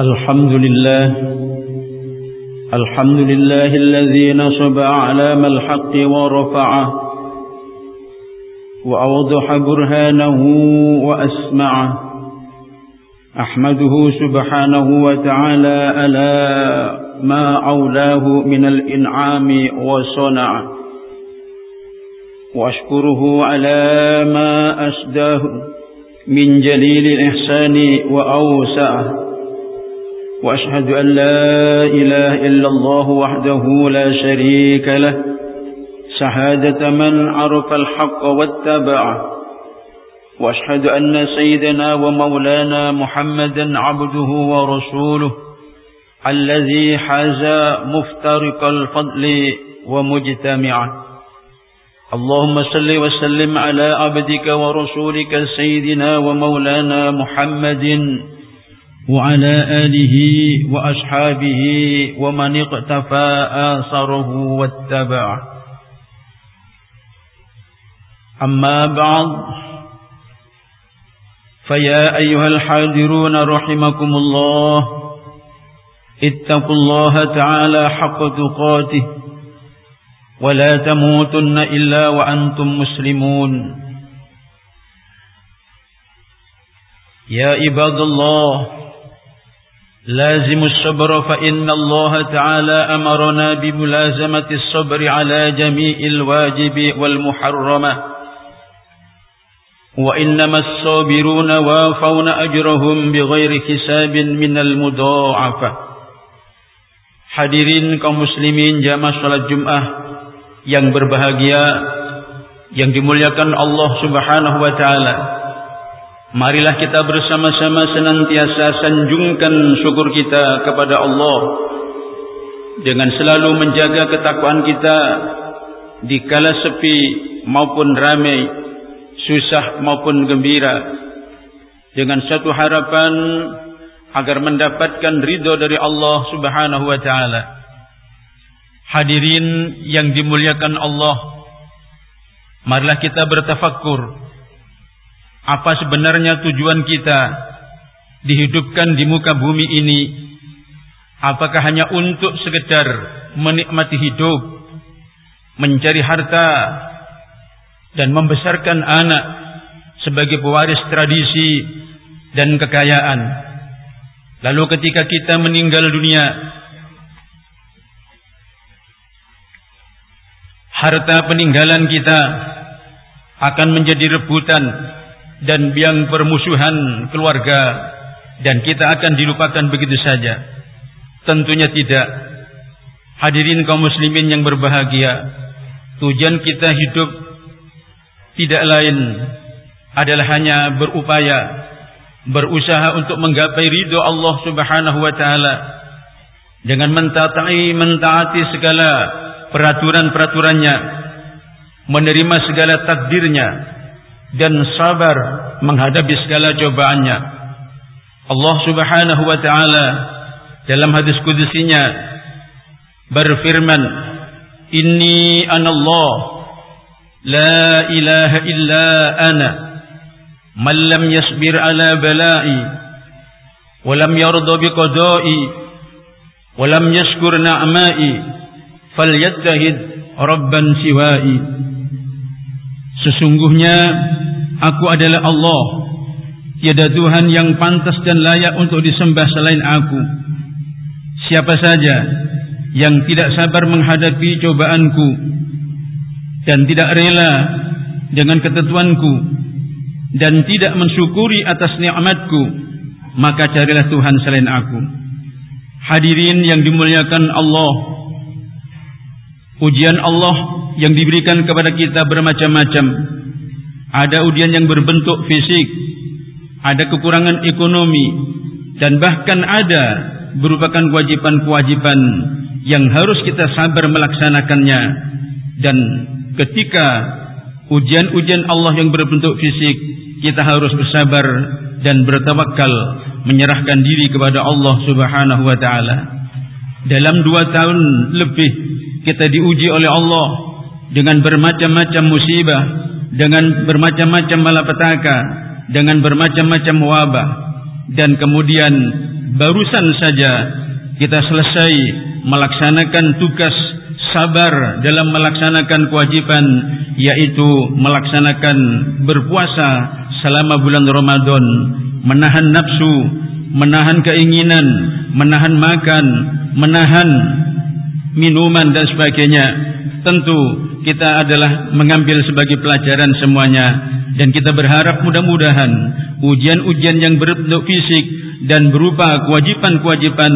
الحمد لله. الحمد لله الذي نصب أعلام الحق ورفعه وأوضح برهانه وأسمعه. أحمده سبحانه وتعالى ألا ما أولاه من الإنعام وصنع وأشكره على ما أسداه من جليل الإحسان وأوسعه. وأشهد أن لا إله إلا الله وحده لا شريك له. شهادة من عرف الحق واتبعه وأشهد أن سيدنا ومولانا محمدا عبده ورسوله الذي حاز مفترق الفضل ومجتمعه اللهم صل وسلم على عبدك ورسولك سيدنا ومولانا محمد وعلى آله وأصحابه ومن اقتفى آثره واتبعه أما بعد فيا أيها الحاضرون رحمكم الله اتقوا الله تعالى حق تقاته ولا تموتن إلا وأنتم مسلمون. يا عباد الله لازم الصبر فإن الله تعالى أمرنا بملازمة الصبر على جميع الواجب والمحرمة وإنما الصابرون وافون أجرهم بغير حساب من المضاعفة Hadirin kaum muslimin jamaah salat Jumat yang berbahagia yang dimuliakan Allah Subhanahu wa taala. Marilah kita bersama-sama senantiasa sanjungkan syukur kita kepada Allah. Dengan selalu menjaga ketakwaan kita di kala sepi maupun ramai, susah maupun gembira. Dengan satu harapan agar mendapatkan ridho dari Allah Subhanahu wa taala. Hadirin yang dimuliakan Allah, marilah kita bertafakkur apa sebenarnya tujuan kita dihidupkan di muka bumi ini. Apakah hanya untuk sekedar menikmati hidup, mencari harta dan membesarkan anak sebagai pewaris tradisi dan kekayaan? Lalu ketika kita meninggal dunia Harta peninggalan kita Akan menjadi rebutan Dan biang permusuhan keluarga Dan kita akan dilupakan begitu saja. Tentunya tidak. Hadirin kaum muslimin yang berbahagia Tujuan kita hidup Tidak lain Adalah hanya berupaya berusaha untuk menggapai ridho Allah Subhanahu wa taala. Dengan mentaati mentaati segala peraturan-peraturannya menerima segala takdirnya dan sabar menghadapi segala cobaannya. Allah Subhanahu wa taala dalam hadis kudusinya berfirman, "Inni anallah la ilaha illa ana man lam yasbir ala bala'i walam lam yarda biqada'i wa lam yashkur ni'ma'i falyattahid rabban siwa'i." Sesungguhnya aku adalah Allah. Tiada Tuhan yang pantas dan layak untuk disembah selain aku. Siapa saja yang tidak sabar menghadapi cobaanku Dan tidak rela dengan ketentuanku dan tidak mensyukuri atas nikmatku maka carilah Tuhan selain aku. Hadirin yang dimuliakan Allah ujian Allah yang diberikan kepada kita bermacam-macam ada ujian yang berbentuk fisik. Ada kekurangan ekonomi. Dan bahkan ada merupakan kewajiban-kewajiban yang harus kita sabar melaksanakannya. Dan ketika ujian-ujian Allah yang berbentuk fisik kita harus bersabar dan bertawakal menyerahkan diri kepada Allah Subhanahu wa taala. Dalam dua tahun lebih kita diuji oleh Allah dengan bermacam-macam musibah, dengan bermacam-macam malapetaka, dengan bermacam-macam wabah dan kemudian barusan saja kita selesai melaksanakan tugas sabar dalam melaksanakan kewajiban yaitu melaksanakan berpuasa selama bulan Ramadan menahan nafsu menahan keinginan menahan makan menahan minuman dan sebagainya. Tentu kita adalah mengambil sebagai pelajaran semuanya dan kita berharap mudah-mudahan ujian-ujian yang berbentuk fisik dan berupa kewajiban-kewajiban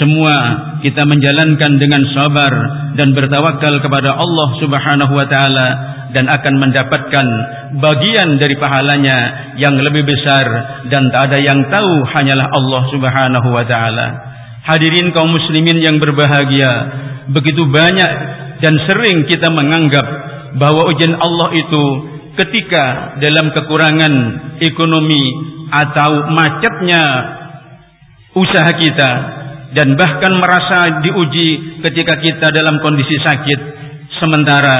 semua kita menjalankan dengan sabar dan bertawakal kepada Allah Subhanahu wa taala dan akan mendapatkan bagian dari pahalanya yang lebih besar dan tak ada yang tahu hanyalah Allah Subhanahu wa taala. Hadirin kaum muslimin yang berbahagia, begitu banyak dan sering kita menganggap bahwa ujian Allah itu ketika dalam kekurangan ekonomi atau macetnya usaha kita dan bahkan merasa diuji ketika kita dalam kondisi sakit sementara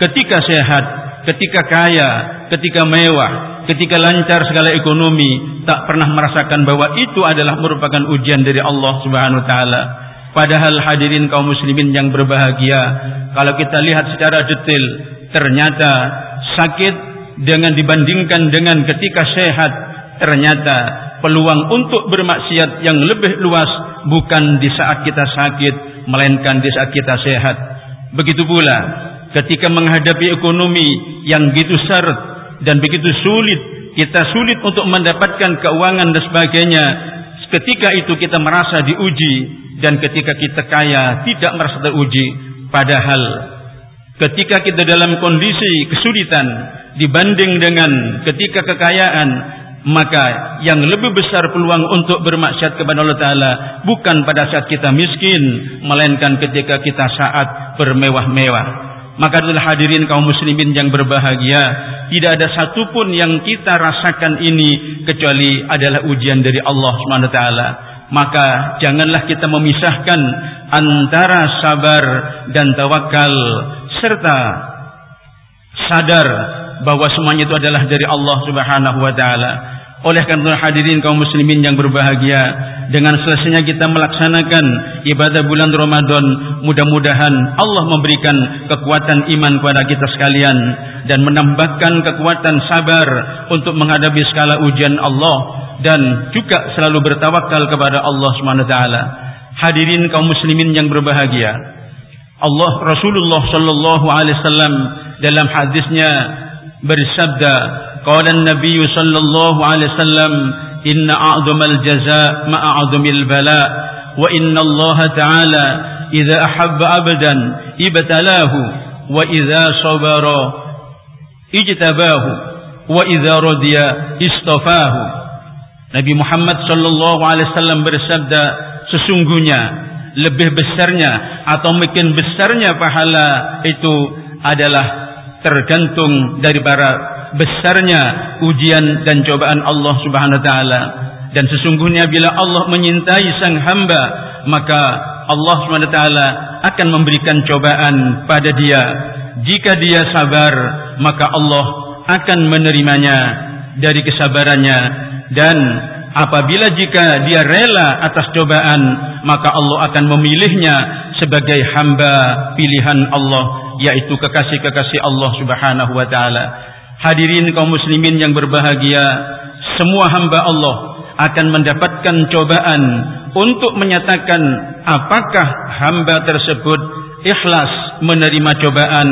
ketika sehat ketika kaya ketika mewah ketika lancar segala ekonomi tak pernah merasakan bahwa itu adalah merupakan ujian dari Allah Subhanahu wa taala padahal hadirin kaum muslimin yang berbahagia kalau kita lihat secara detail ternyata sakit dengan dibandingkan dengan ketika sehat ternyata peluang untuk bermaksiat yang lebih luas bukan di saat kita sakit melainkan di saat kita sehat. Begitu pula ketika menghadapi ekonomi yang begitu syarat dan begitu sulit kita sulit untuk mendapatkan keuangan dan sebagainya ketika itu kita merasa diuji dan ketika kita kaya tidak merasa teruji. Padahal ketika kita dalam kondisi kesulitan dibanding dengan ketika kekayaan maka yang lebih besar peluang untuk bermaksiat kepada Allah Ta'ala bukan pada saat kita miskin melainkan ketika kita saat bermewah-mewah. Maka adalah hadirin kaum muslimin yang berbahagia tidak ada satupun yang kita rasakan ini kecuali adalah ujian dari Allah Subhanahu Wa Ta'ala maka janganlah kita memisahkan antara sabar dan tawakal serta sadar bahwa semuanya itu adalah dari Allah Subhanahu wa taala. Oleh karena hadirin kaum muslimin yang berbahagia, dengan selesainya kita melaksanakan ibadah bulan Ramadan, mudah-mudahan Allah memberikan kekuatan iman kepada kita sekalian dan menambahkan kekuatan sabar untuk menghadapi segala ujian Allah dan juga selalu bertawakal kepada Allah taala. Hadirin kaum muslimin yang berbahagia, Allah Rasulullah sallallahu alaihi wasallam dalam hadisnya bersabda sallallahu alaihi wasallam inna a'zamal jazaa ma a'zamil bala wa inna Allah ta'ala idza ahabba 'abdan ibtalahu wa idza sabara ijtabahu wa idza radiya istafahu Nabi Muhammad sallallahu alaihi wasallam bersabda sesungguhnya lebih besarnya atau mungkin besarnya pahala itu adalah tergantung dari para besarnya ujian dan cobaan Allah Subhanahu wa taala. Dan sesungguhnya bila Allah menyintai sang hamba maka Allah Subhanahu wa taala akan memberikan cobaan pada dia. Jika dia sabar maka Allah akan menerimanya dari kesabarannya. Dan apabila jika dia rela atas cobaan maka Allah akan memilihnya sebagai hamba pilihan Allah yaitu kekasih-kekasih Allah Subhanahu wa taala. Hadirin kaum muslimin yang berbahagia, semua hamba Allah akan mendapatkan cobaan untuk menyatakan apakah hamba tersebut ikhlas menerima cobaan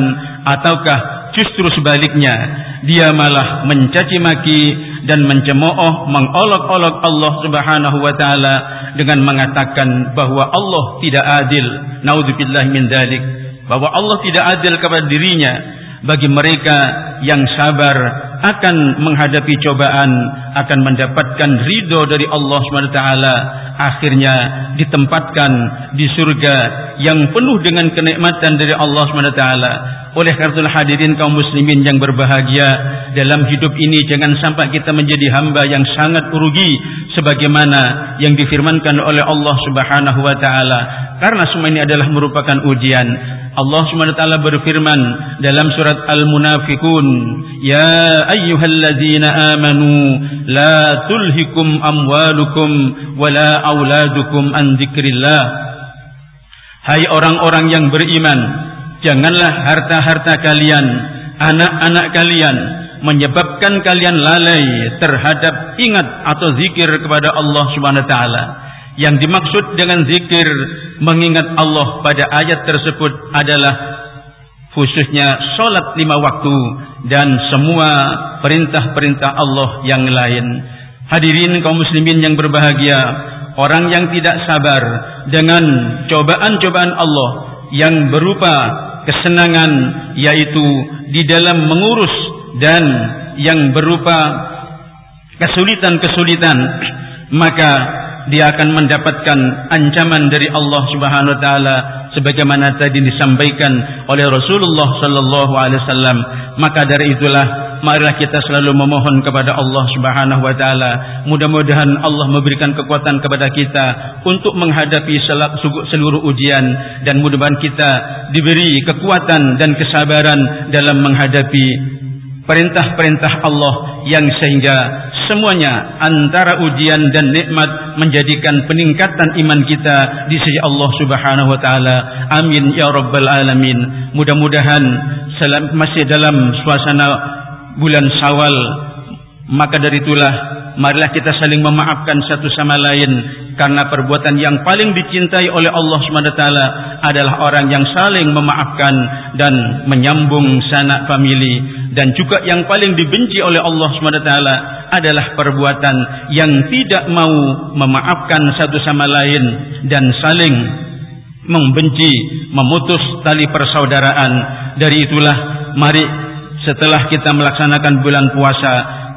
ataukah justru sebaliknya. Dia malah mencaci maki dan mencemooh mengolok-olok Allah Subhanahu wa taala dengan mengatakan bahwa Allah tidak adil. Naudzubillah min dzalik bahwa Allah tidak adil kepada dirinya bagi mereka yang sabar akan menghadapi cobaan akan mendapatkan ridho dari Allah SWT akhirnya ditempatkan di surga yang penuh dengan kenikmatan dari Allah SWT oleh karena hadirin kaum muslimin yang berbahagia dalam hidup ini jangan sampai kita menjadi hamba yang sangat rugi sebagaimana yang difirmankan oleh Allah Subhanahu wa taala karena semua ini adalah merupakan ujian Allah Subhanahu wa taala berfirman dalam surat Al-Munafiqun, "Ya ayyuhalladzina amanu la tulhikum amwalukum wala auladukum an dzikrillah." Hai orang-orang yang beriman, janganlah harta-harta kalian, anak-anak kalian menyebabkan kalian lalai terhadap ingat atau zikir kepada Allah Subhanahu wa taala. Yang dimaksud dengan zikir mengingat Allah pada ayat tersebut adalah khususnya solat lima waktu dan semua perintah-perintah Allah yang lain. Hadirin kaum muslimin yang berbahagia, orang yang tidak sabar dengan cobaan-cobaan Allah yang berupa kesenangan yaitu di dalam mengurus dan yang berupa kesulitan-kesulitan maka dia akan mendapatkan ancaman dari Allah Subhanahu wa taala sebagaimana tadi disampaikan oleh Rasulullah sallallahu alaihi wasallam. Maka dari itulah marilah kita selalu memohon kepada Allah Subhanahu wa taala. Mudah-mudahan Allah memberikan kekuatan kepada kita untuk menghadapi seluruh ujian dan mudah-mudahan kita diberi kekuatan dan kesabaran dalam menghadapi perintah-perintah Allah yang sehingga semuanya antara ujian dan nikmat menjadikan peningkatan iman kita di sisi Allah Subhanahu wa taala. Amin ya rabbal alamin. Mudah-mudahan masih dalam suasana bulan Syawal maka dari itulah marilah kita saling memaafkan satu sama lain karena perbuatan yang paling dicintai oleh Allah SWT adalah orang yang saling memaafkan dan menyambung sanak famili. Dan juga yang paling dibenci oleh Allah SWT adalah perbuatan yang tidak mau memaafkan satu sama lain dan saling membenci memutus tali persaudaraan. Dari itulah mari setelah kita melaksanakan bulan puasa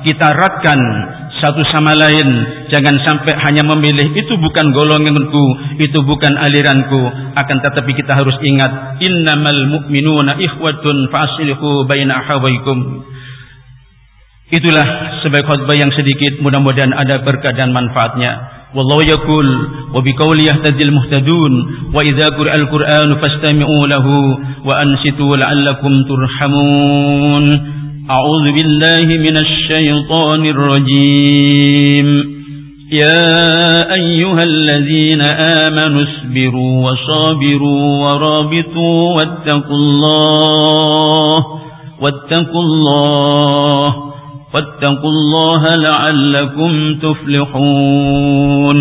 kita eratkan satu sama lain jangan sampai hanya memilih itu bukan golonganku, itu bukan aliranku. Akan tetapi kita harus ingat innamal mu'minuna ikhwatun fa'aslihu baina akhawaykum. Itulah sebagai khutbah yang sedikit mudah-mudahan ada berkah dan manfaatnya. Wallahu yaqul wa biqauli yahtadil muhtadun wa idza quri'al qur'an fastami'u lahu wa ansitu la'allakum turhamun. A'udzu billahi minasy syaithanir rajim. يا أيها الذين آمنوا اصبروا وصابروا ورابطوا واتقوا الله واتقوا الله واتقوا الله لعلكم تفلحون.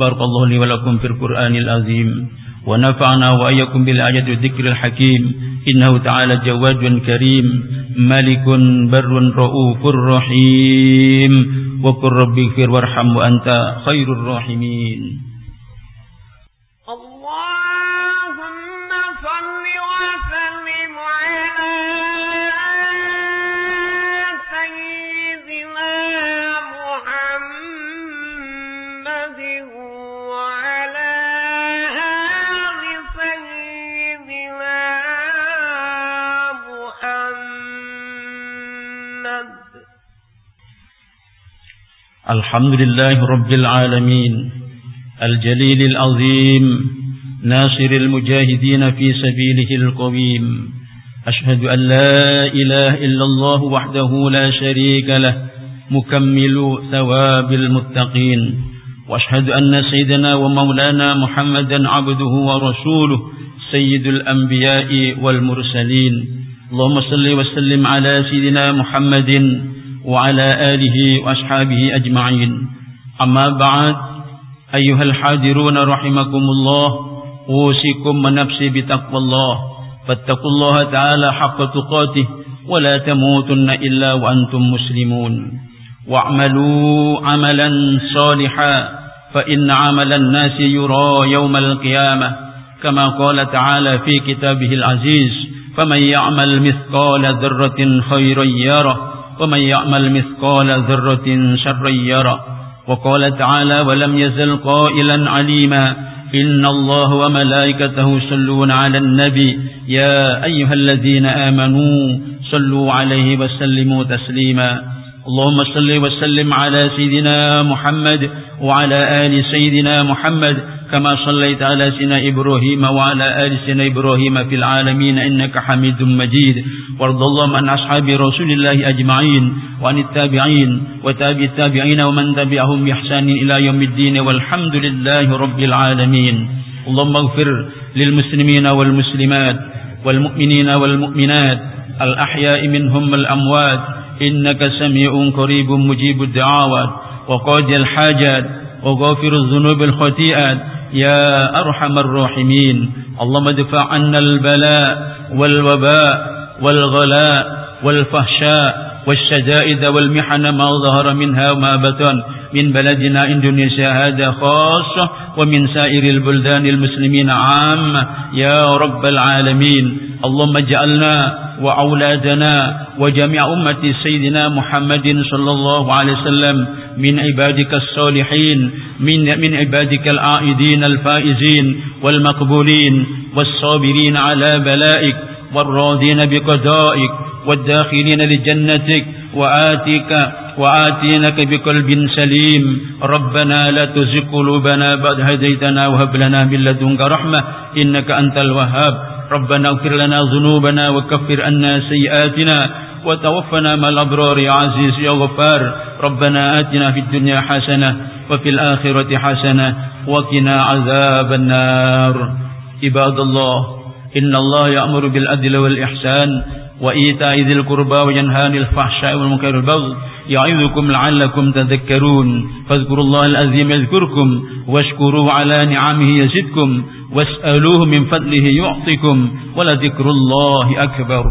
بارك الله لي ولكم في القرآن العظيم ونفعنا وإياكم بالآيات والذكر الحكيم. إنه تعالى جواد كريم ملك بر رؤوف رحيم. وقل ربي اغفر وارحم وأنت خير الراحمين الحمد لله رب العالمين الجليل العظيم ناصر المجاهدين في سبيله القويم أشهد أن لا إله إلا الله وحده لا شريك له مكمل ثواب المتقين وأشهد أن سيدنا ومولانا محمدا عبده ورسوله سيد الأنبياء والمرسلين. اللهم صل وسلم على سيدنا محمد وعلى آله وأصحابه أجمعين. أما بعد أيها الحاضرون رحمكم الله. أوصيكم ونفسي بتقوى الله. فاتقوا الله تعالى حق تقاته ولا تموتن إلا وأنتم مسلمون. واعملوا عملا صالحا فإن عمل الناس يرى يوم القيامة. كما قال تعالى في كتابه العزيز فمن يعمل مثقال ذرة خيرا يره ومن يعمل مثقال ذرة شرا يرى. وقال تعالى ولم يزل قائلا عليما. إن الله وملائكته يصلون على النبي. يا أيها الذين آمنوا صلوا عليه وسلموا تسليما. اللهم صل وسلم على سيدنا محمد وعلى آل سيدنا محمد كما صليت على سيدنا إبراهيم وعلى آل سيدنا إبراهيم في العالمين إنك حميد مجيد. وارض اللهم عن أصحاب رسول الله أجمعين وعن التابعين وتابع التابعين ومن تبعهم بإحسان إلى يوم الدين والحمد لله رب العالمين. اللهم اغفر للمسلمين والمسلمات والمؤمنين والمؤمنات الأحياء منهم الأموات إنك سميع قريب مجيب الدعوات وقاضي الحاجات. وغافر الذنوب الخطيئات. يا أرحم الراحمين. اللهم ادفع عنا البلاء والوباء والغلاء والفحشاء والشدائد والمحن ما ظهر منها وما بطن من بلدنا إندونيسيا هذا خاصة ومن سائر البلدان المسلمين عام. يا رب العالمين. اللهم اجعلنا وأولادنا وجميع أمة سيدنا محمد صلى الله عليه وسلم من عبادك الصالحين من, من عبادك العائدين الفائزين والمقبولين والصابرين على بلائك والراضين بقضائك والداخلين لجنتك وآتيك وآتينك بقلب سليم. ربنا لا تزغ قلوبنا بعد هديتنا وهب لنا من لدنك رحمة إنك أنت الوهاب. ربنا اغفر لنا ذنوبنا وكفر عنا سيئاتنا وتوفنا مع الأبرار يا عزيز يا غفار. ربنا آتنا في الدنيا حسنة وفي الآخرة حسنة وقنا عذاب النار. عباد الله إن الله يأمر بالعدل والإحسان وإيتاء ذي القربى وينهى عن الفحشاء والمنكر والبغي يعظكم لعلكم تذكرون. فاذكروا الله العظيم يذكركم واشكروه على نعمه يزدكم واسألوه من فضله يعطكم ولذكر الله أكبر.